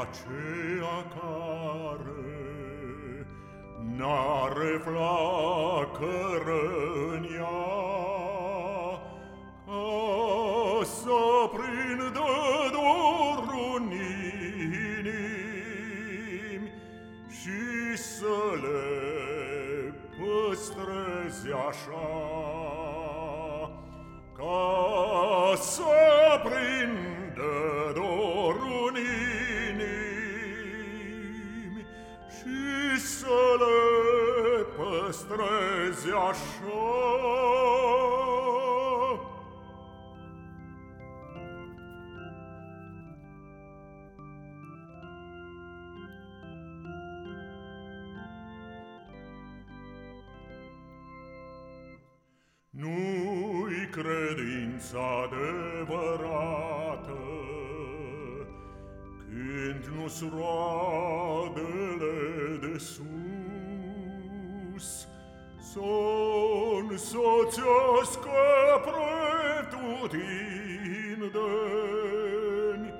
aceea care N-are flacără în ea Ca să prindă dorul în inimi Și să le păstreze așa Ca să prindă păstreze așa. Nu-i credința adevărată Când nu-s roadele de sus Son socios pretutindeni,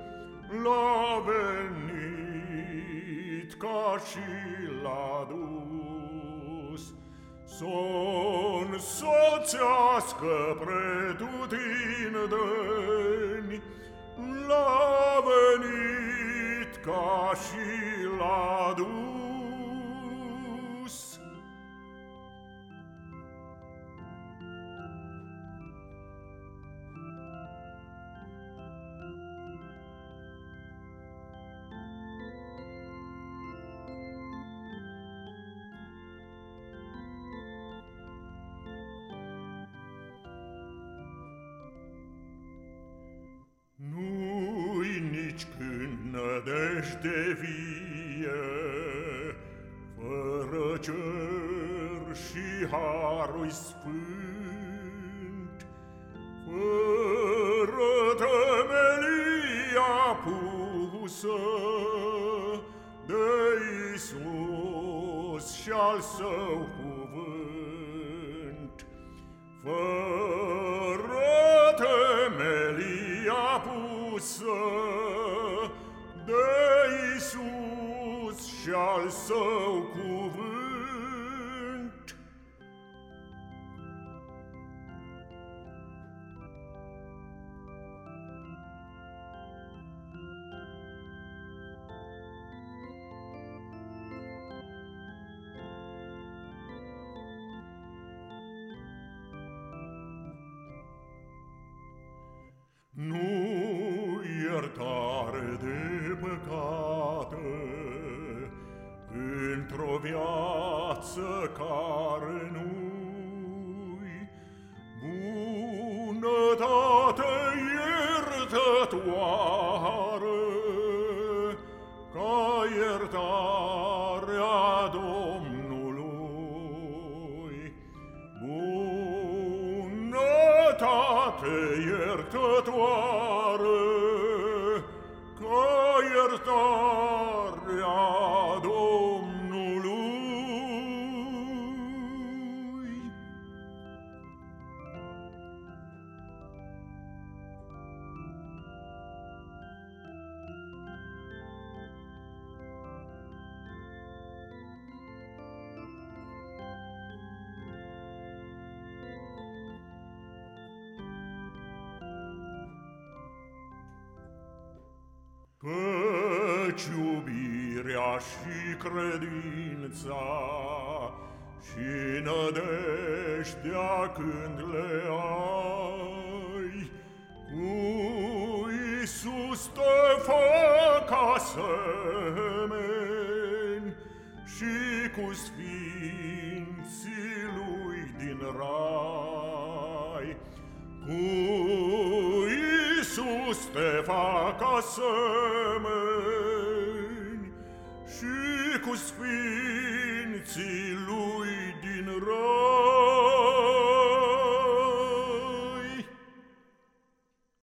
L-a venit ca și dus. Son socios pretutindeni, L-a venit ca și dus. Nădejde vie, Fără cer și harul sfânt, Fără temelia pusă De Iisus și-al său cuvânt, Fără temelia pusă și al său cuvânt. Nu iertare de păcate într-o viață care nu-i bunătate iertătoare, ca iertarea Domnului. Bunătate iertătoare, Căci iubirea și credința și nădejdea când le ai, cu Iisus te fac asemeni și cu sfinții lui din rai. Cu Iisus te fac asemeni și cu sfinții lui din rai.